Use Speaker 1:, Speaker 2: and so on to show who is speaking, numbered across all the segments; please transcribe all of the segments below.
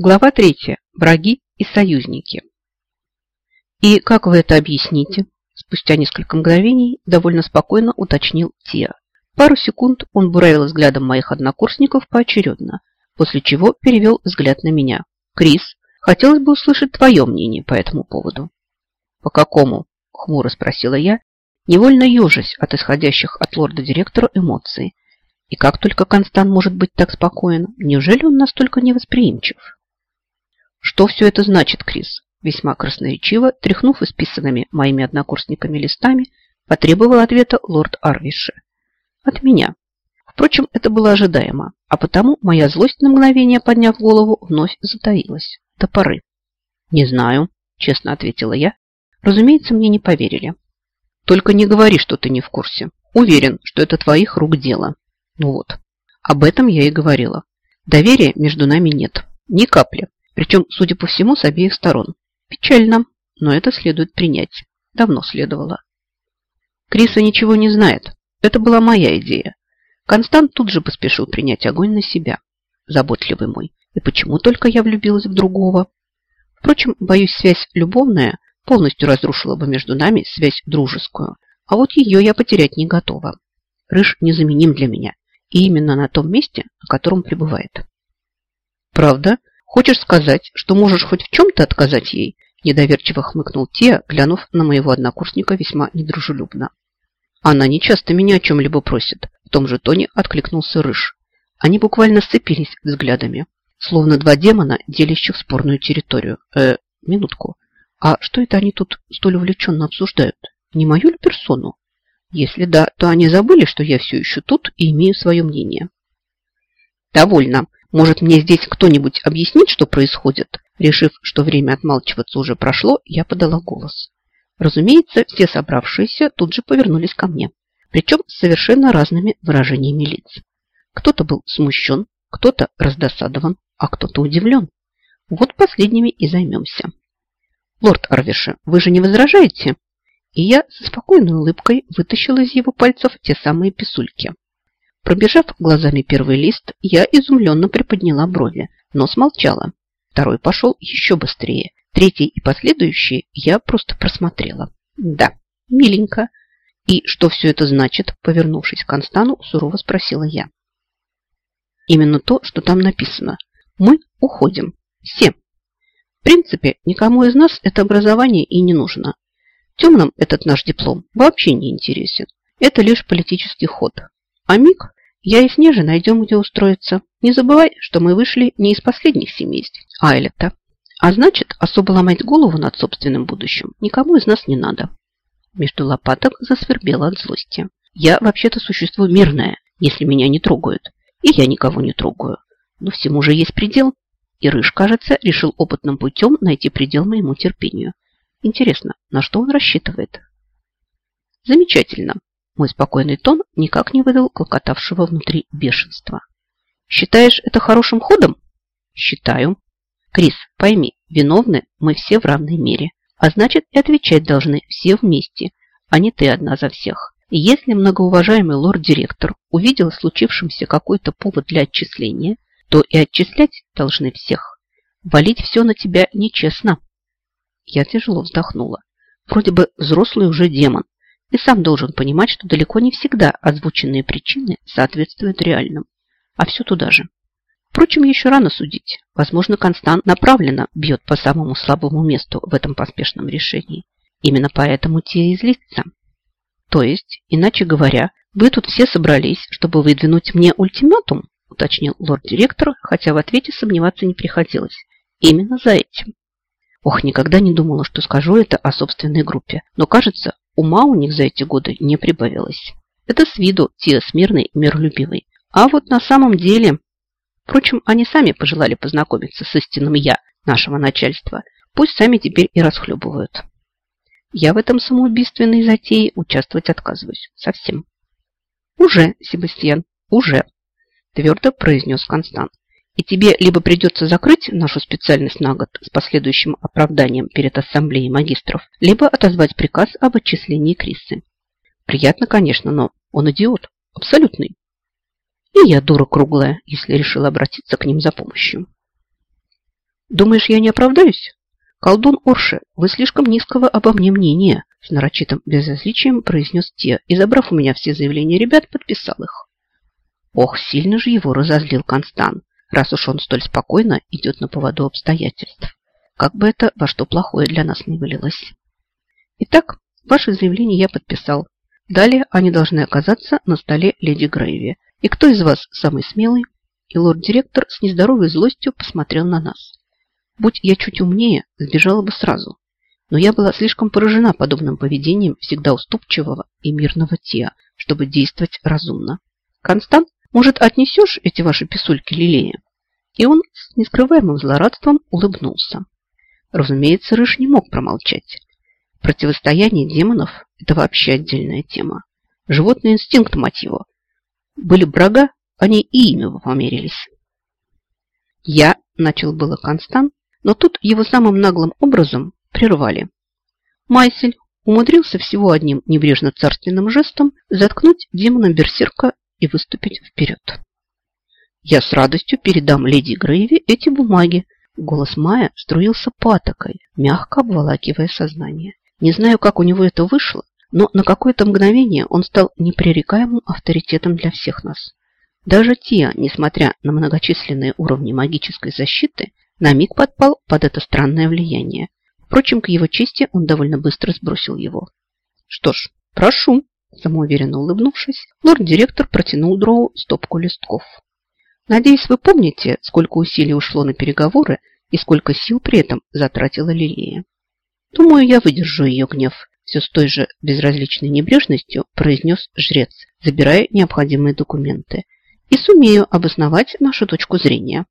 Speaker 1: Глава третья. Враги и союзники. И как вы это объясните? Спустя несколько мгновений довольно спокойно уточнил Тиа. Пару секунд он буравил взглядом моих однокурсников поочередно, после чего перевел взгляд на меня. «Крис, хотелось бы услышать твое мнение по этому поводу». «По какому?» – хмуро спросила я, невольно ежась от исходящих от лорда-директора эмоций. И как только Констант может быть так спокоен, неужели он настолько невосприимчив? Что все это значит, Крис? Весьма красноречиво, тряхнув исписанными моими однокурсниками листами, потребовал ответа лорд Арвиши. От меня. Впрочем, это было ожидаемо, а потому моя злость на мгновение, подняв голову, вновь затаилась. До поры. «Не знаю», – честно ответила я. Разумеется, мне не поверили. Только не говори, что ты не в курсе. Уверен, что это твоих рук дело. Ну вот. Об этом я и говорила. Доверия между нами нет. Ни капли. Причем, судя по всему, с обеих сторон. Печально, но это следует принять. Давно следовало. Криса ничего не знает. Это была моя идея. Констант тут же поспешил принять огонь на себя. Заботливый мой. И почему только я влюбилась в другого? Впрочем, боюсь, связь любовная полностью разрушила бы между нами связь дружескую. А вот ее я потерять не готова. Рыж незаменим для меня. И именно на том месте, на котором пребывает. Правда? Хочешь сказать, что можешь хоть в чем-то отказать ей? Недоверчиво хмыкнул Тия, глянув на моего однокурсника весьма недружелюбно. Она не часто меня о чем-либо просит. В том же тоне откликнулся Рыж. Они буквально сцепились взглядами, словно два демона, делящих спорную территорию. Э, минутку. А что это они тут столь увлеченно обсуждают? Не мою ли персону? Если да, то они забыли, что я все еще тут и имею свое мнение. Довольно. Может, мне здесь кто-нибудь объяснит, что происходит? Решив, что время отмалчиваться уже прошло, я подала голос. Разумеется, все собравшиеся тут же повернулись ко мне. Причем с совершенно разными выражениями лиц. Кто-то был смущен, кто-то раздосадован, а кто-то удивлен. Вот последними и займемся. «Лорд Арвиши, вы же не возражаете?» И я со спокойной улыбкой вытащила из его пальцев те самые писульки. Пробежав глазами первый лист, я изумленно приподняла брови, но смолчала. Второй пошел еще быстрее. Третий и последующие я просто просмотрела. Да, миленько. И что все это значит, повернувшись к Констану, сурово спросила я. Именно то, что там написано. Мы уходим. Все. В принципе, никому из нас это образование и не нужно. Темным этот наш диплом вообще не интересен. Это лишь политический ход. А Миг, я и Снежа найдем, где устроиться. Не забывай, что мы вышли не из последних семейств, а Элита. А значит, особо ломать голову над собственным будущим никому из нас не надо. Между лопаток засвербело от злости. Я вообще-то существо мирное, если меня не трогают. И я никого не трогаю. Но всему же есть предел. И Рыж, кажется, решил опытным путем найти предел моему терпению. Интересно, на что он рассчитывает? Замечательно. Мой спокойный тон никак не выдал клокотавшего внутри бешенства. Считаешь это хорошим ходом? Считаю. Крис, пойми, виновны мы все в равной мере. А значит, и отвечать должны все вместе, а не ты одна за всех. И если многоуважаемый лорд-директор увидел в случившемся какой-то повод для отчисления, то и отчислять должны всех. Валить все на тебя нечестно. Я тяжело вздохнула. Вроде бы взрослый уже демон. И сам должен понимать, что далеко не всегда озвученные причины соответствуют реальным. А все туда же. Впрочем, еще рано судить. Возможно, Констант направленно бьет по самому слабому месту в этом поспешном решении. Именно поэтому те и злится. То есть, иначе говоря, вы тут все собрались, чтобы выдвинуть мне ультиматум, уточнил лорд-директор, хотя в ответе сомневаться не приходилось. Именно за этим. Ох, никогда не думала, что скажу это о собственной группе. Но, кажется, ума у них за эти годы не прибавилось. Это с виду Тия смирный и миролюбивый. А вот на самом деле... Впрочем, они сами пожелали познакомиться с истинным «я» нашего начальства. Пусть сами теперь и расхлебывают. Я в этом самоубийственной затее участвовать отказываюсь. Совсем. Уже, Себастьян, уже, твердо произнес Констант и тебе либо придется закрыть нашу специальность на год с последующим оправданием перед ассамблеей магистров, либо отозвать приказ об отчислении Крисы. Приятно, конечно, но он идиот. Абсолютный. И я дура круглая, если решила обратиться к ним за помощью. Думаешь, я не оправдаюсь? Колдун Орше, вы слишком низкого обо мне мнения, с нарочитым безразличием произнес те и, забрав у меня все заявления ребят, подписал их. Ох, сильно же его разозлил Констан, раз уж он столь спокойно идет на поводу обстоятельств. Как бы это во что плохое для нас не вылилось. Итак, ваше заявление я подписал. Далее они должны оказаться на столе леди Грейви. И кто из вас самый смелый? И лорд-директор с нездоровой злостью посмотрел на нас. Будь я чуть умнее, сбежала бы сразу. Но я была слишком поражена подобным поведением всегда уступчивого и мирного Теа, чтобы действовать разумно. Констант, может, отнесешь эти ваши писульки Лилее? И он с нескрываемым злорадством улыбнулся. Разумеется, Рыж не мог промолчать. Противостояние демонов – это вообще отдельная тема. Животный инстинкт, его. Были брага, они и ими померились. Я, начал было Констант, но тут его самым наглым образом прервали. Майсель умудрился всего одним небрежно царственным жестом заткнуть демона берсерка и выступить вперед. «Я с радостью передам леди Грейви эти бумаги». Голос Майя струился патокой, мягко обволакивая сознание. Не знаю, как у него это вышло, но на какое-то мгновение он стал непререкаемым авторитетом для всех нас. Даже те, несмотря на многочисленные уровни магической защиты, на миг подпал под это странное влияние. Впрочем, к его чести он довольно быстро сбросил его. Что ж, прошу, самоуверенно улыбнувшись, лорд-директор протянул Дроу стопку листков. Надеюсь, вы помните, сколько усилий ушло на переговоры и сколько сил при этом затратила Лилия. Думаю, я выдержу ее гнев. Все с той же безразличной небрежностью произнес жрец, забирая необходимые документы. И сумею обосновать нашу точку зрения.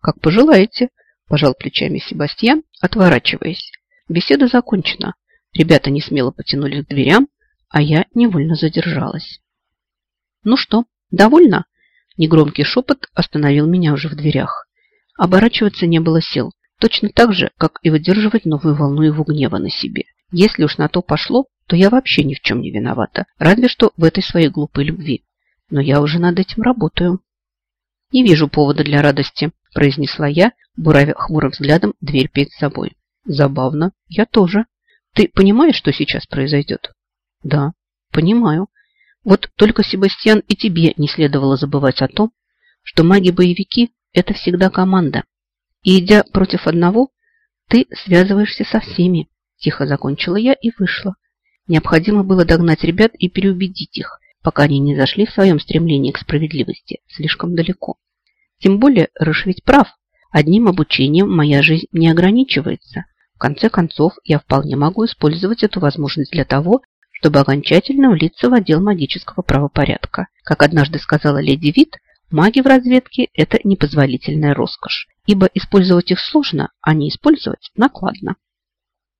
Speaker 1: «Как пожелаете», – пожал плечами Себастьян, отворачиваясь. Беседа закончена. Ребята не смело потянулись к дверям, а я невольно задержалась. «Ну что, довольна?» Негромкий шепот остановил меня уже в дверях. Оборачиваться не было сил, точно так же, как и выдерживать новую волну его гнева на себе. Если уж на то пошло, то я вообще ни в чем не виновата, разве что в этой своей глупой любви. Но я уже над этим работаю. Не вижу повода для радости, произнесла я, буравя хмурым взглядом дверь перед собой. Забавно. Я тоже. Ты понимаешь, что сейчас произойдет? Да, понимаю. Вот только, Себастьян, и тебе не следовало забывать о том, что маги-боевики – это всегда команда. И идя против одного, ты связываешься со всеми. Тихо закончила я и вышла. Необходимо было догнать ребят и переубедить их, пока они не зашли в своем стремлении к справедливости слишком далеко. Тем более Рыш ведь прав. Одним обучением моя жизнь не ограничивается. В конце концов, я вполне могу использовать эту возможность для того, чтобы окончательно влиться в отдел магического правопорядка. Как однажды сказала леди Вит, маги в разведке – это непозволительная роскошь, ибо использовать их сложно, а не использовать накладно.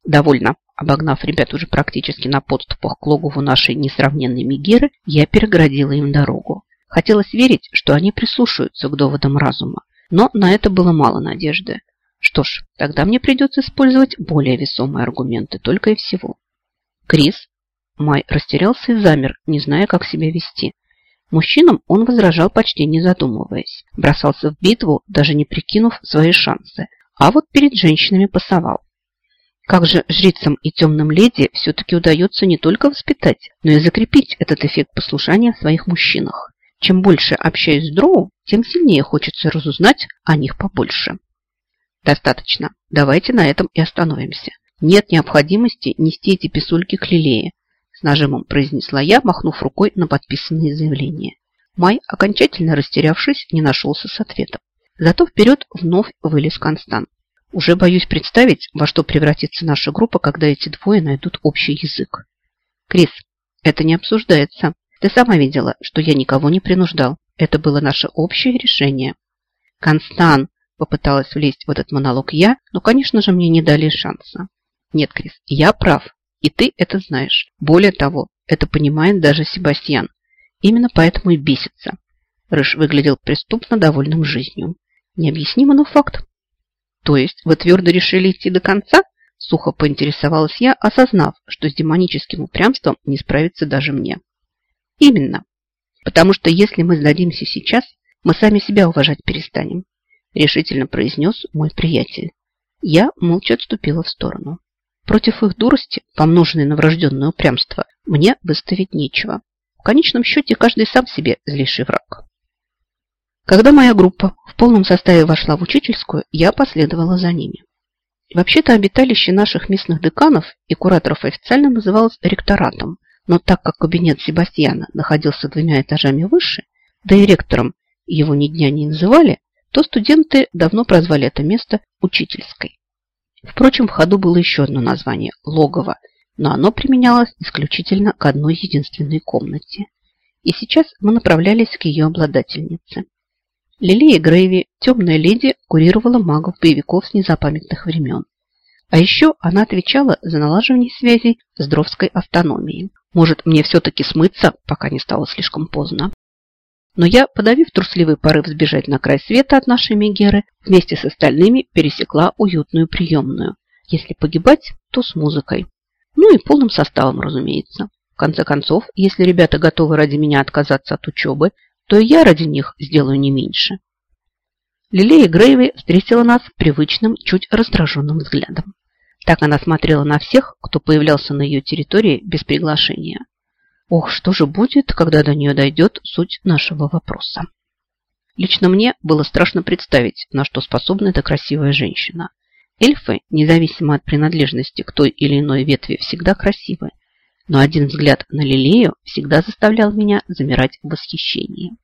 Speaker 1: Довольно. Обогнав ребят уже практически на подступах к логову нашей несравненной Мегеры, я переградила им дорогу. Хотелось верить, что они прислушаются к доводам разума, но на это было мало надежды. Что ж, тогда мне придется использовать более весомые аргументы, только и всего. Крис. Май растерялся и замер, не зная, как себя вести. Мужчинам он возражал почти не задумываясь. Бросался в битву, даже не прикинув свои шансы. А вот перед женщинами пасовал. Как же жрицам и темным леди все-таки удается не только воспитать, но и закрепить этот эффект послушания в своих мужчинах. Чем больше общаюсь с дроу, тем сильнее хочется разузнать о них побольше. Достаточно. Давайте на этом и остановимся. Нет необходимости нести эти писульки к Лилее, с нажимом произнесла я, махнув рукой на подписанные заявления. Май, окончательно растерявшись, не нашелся с ответом. Зато вперед вновь вылез Констант. Уже боюсь представить, во что превратится наша группа, когда эти двое найдут общий язык. Крис, это не обсуждается. Ты сама видела, что я никого не принуждал. Это было наше общее решение. Констан попыталась влезть в этот монолог я, но, конечно же, мне не дали шанса. Нет, Крис, я прав, и ты это знаешь. Более того, это понимает даже Себастьян. Именно поэтому и бесится. Рыж выглядел преступно довольным жизнью. Необъяснимо, но факт. То есть вы твердо решили идти до конца? Сухо поинтересовалась я, осознав, что с демоническим упрямством не справится даже мне. Именно. Потому что если мы сдадимся сейчас, мы сами себя уважать перестанем. решительно произнес мой приятель. Я молча отступила в сторону. Против их дурости, помноженной на врожденное упрямство, мне выставить нечего. В конечном счете, каждый сам себе злейший враг. Когда моя группа в полном составе вошла в учительскую, я последовала за ними. Вообще-то обиталище наших местных деканов и кураторов официально называлось ректоратом, но так как кабинет Себастьяна находился двумя этажами выше, да и ректором его ни дня не называли, то студенты давно прозвали это место учительской. Впрочем, в ходу было еще одно название – логово, но оно применялось исключительно к одной единственной комнате. И сейчас мы направлялись к ее обладательнице. Лилия Грейви, темная леди, курировала магов-боевиков с незапамятных времен. А еще она отвечала за налаживание связей с Дровской автономией. Может, мне все-таки смыться, пока не стало слишком поздно. Но я, подавив трусливый порыв сбежать на край света от нашей Мегеры, вместе с остальными пересекла уютную приемную. Если погибать, то с музыкой. Ну и полным составом, разумеется. В конце концов, если ребята готовы ради меня отказаться от учебы, то и я ради них сделаю не меньше. Лилея Грейви встретила нас привычным, чуть раздраженным взглядом. Так она смотрела на всех, кто появлялся на ее территории без приглашения. Ох, что же будет, когда до нее дойдет суть нашего вопроса? Лично мне было страшно представить, на что способна эта красивая женщина. Эльфы, независимо от принадлежности к той или иной ветви, всегда красивы но один взгляд на Лилею всегда заставлял меня замирать в восхищении.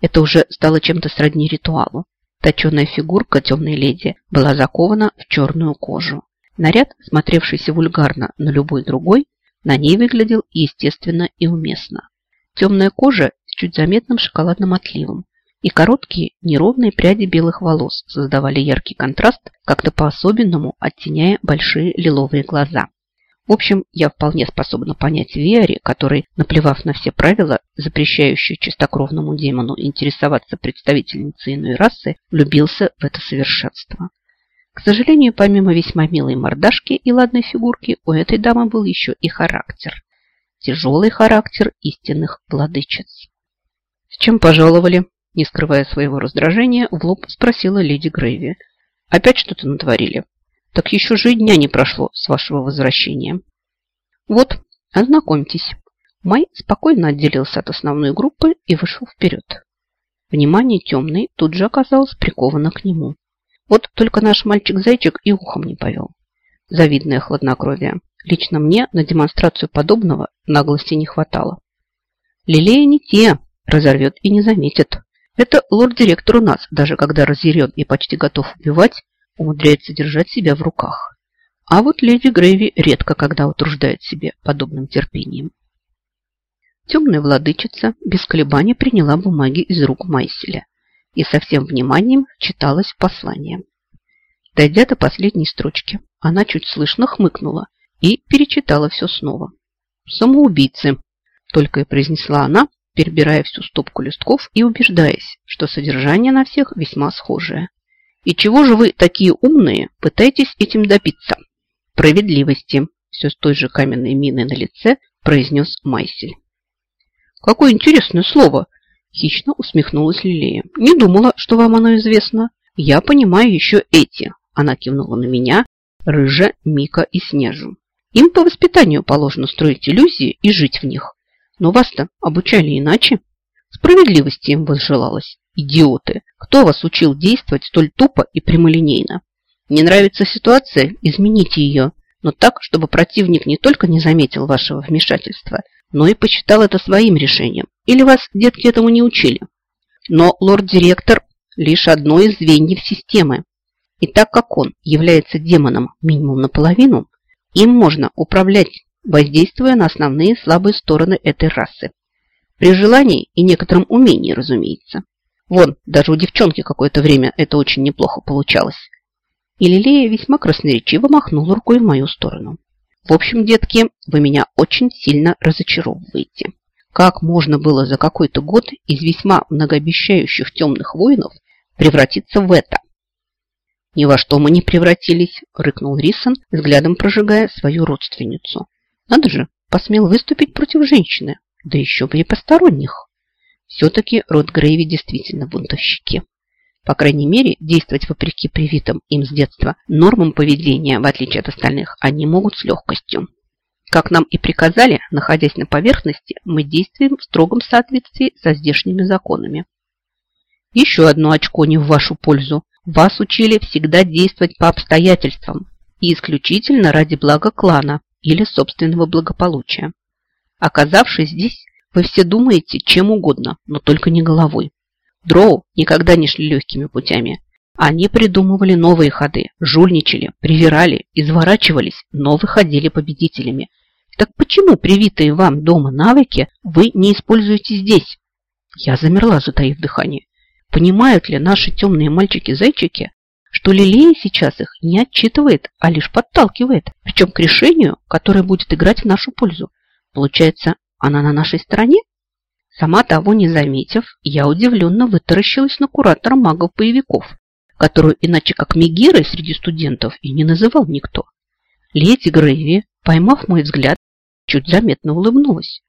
Speaker 1: Это уже стало чем-то сродни ритуалу. Точеная фигурка темной леди была закована в черную кожу. Наряд, смотревшийся вульгарно на любой другой, на ней выглядел естественно и уместно. Темная кожа с чуть заметным шоколадным отливом и короткие неровные пряди белых волос создавали яркий контраст, как-то по-особенному оттеняя большие лиловые глаза. В общем, я вполне способна понять Виари, который, наплевав на все правила, запрещающие чистокровному демону интересоваться представительницей иной расы, влюбился в это совершенство. К сожалению, помимо весьма милой мордашки и ладной фигурки, у этой дамы был еще и характер. Тяжелый характер истинных владычиц. «С чем пожаловали?» Не скрывая своего раздражения, в лоб спросила леди Грейви. «Опять что-то натворили?» Так еще же и дня не прошло с вашего возвращения. Вот, ознакомьтесь. Май спокойно отделился от основной группы и вышел вперед. Внимание темный тут же оказалось приковано к нему. Вот только наш мальчик-зайчик и ухом не повел. Завидное хладнокровие. Лично мне на демонстрацию подобного наглости не хватало. Лилея не те, разорвет и не заметит. Это лорд-директор у нас, даже когда разъярен и почти готов убивать, умудряется держать себя в руках. А вот леди Грейви редко когда утруждает себе подобным терпением. Темная владычица без колебаний приняла бумаги из рук Майселя и со всем вниманием читалась послание. Дойдя до последней строчки, она чуть слышно хмыкнула и перечитала все снова. «Самоубийцы!» – только и произнесла она, перебирая всю стопку листков и убеждаясь, что содержание на всех весьма схожее. И чего же вы такие умные пытаетесь этим добиться? Справедливости, все с той же каменной миной на лице произнес Майсель. Какое интересное слово! Хищно усмехнулась Лилея. Не думала, что вам оно известно. Я понимаю еще эти. Она кивнула на меня, Рыжа, Мика и Снежу. Им по воспитанию положено строить иллюзии и жить в них. Но вас-то обучали иначе. Справедливости им возжелалось. Идиоты! Кто вас учил действовать столь тупо и прямолинейно? Не нравится ситуация? Измените ее. Но так, чтобы противник не только не заметил вашего вмешательства, но и посчитал это своим решением. Или вас, детки, этому не учили? Но лорд-директор лишь одно из звеньев системы. И так как он является демоном минимум наполовину, им можно управлять, воздействуя на основные слабые стороны этой расы. При желании и некотором умении, разумеется. Вон, даже у девчонки какое-то время это очень неплохо получалось. И Лилея весьма красноречиво махнула рукой в мою сторону. В общем, детки, вы меня очень сильно разочаровываете. Как можно было за какой-то год из весьма многообещающих темных воинов превратиться в это? Ни во что мы не превратились, рыкнул Рисон, взглядом прожигая свою родственницу. Надо же, посмел выступить против женщины, да еще при посторонних. Все-таки род Грейви действительно бунтовщики. По крайней мере, действовать вопреки привитым им с детства нормам поведения, в отличие от остальных, они могут с легкостью. Как нам и приказали, находясь на поверхности, мы действуем в строгом соответствии со здешними законами. Еще одно очко не в вашу пользу. Вас учили всегда действовать по обстоятельствам и исключительно ради блага клана или собственного благополучия. Оказавшись здесь, вы все думаете чем угодно, но только не головой. Дроу никогда не шли легкими путями. Они придумывали новые ходы, жульничали, привирали, изворачивались, но выходили победителями. Так почему привитые вам дома навыки вы не используете здесь? Я замерла, затаив дыхание. Понимают ли наши темные мальчики-зайчики, что Лилея сейчас их не отчитывает, а лишь подталкивает, причем к решению, которое будет играть в нашу пользу? Получается, она на нашей стороне? Сама того не заметив, я удивленно вытаращилась на куратора магов-боевиков, которую иначе как Мегирой среди студентов и не называл никто. Леди Грейви, поймав мой взгляд, чуть заметно улыбнулась.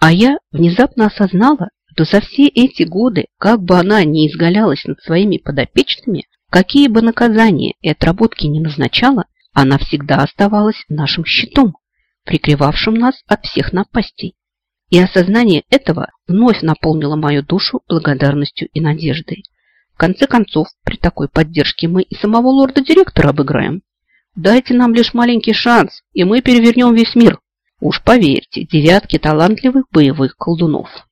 Speaker 1: А я внезапно осознала, что за все эти годы, как бы она ни изгалялась над своими подопечными, какие бы наказания и отработки ни назначала, она всегда оставалась нашим щитом, прикрывавшим нас от всех напастей. И осознание этого вновь наполнило мою душу благодарностью и надеждой. В конце концов, при такой поддержке мы и самого лорда-директора обыграем. Дайте нам лишь маленький шанс, и мы перевернем весь мир. Уж поверьте, девятки талантливых боевых колдунов.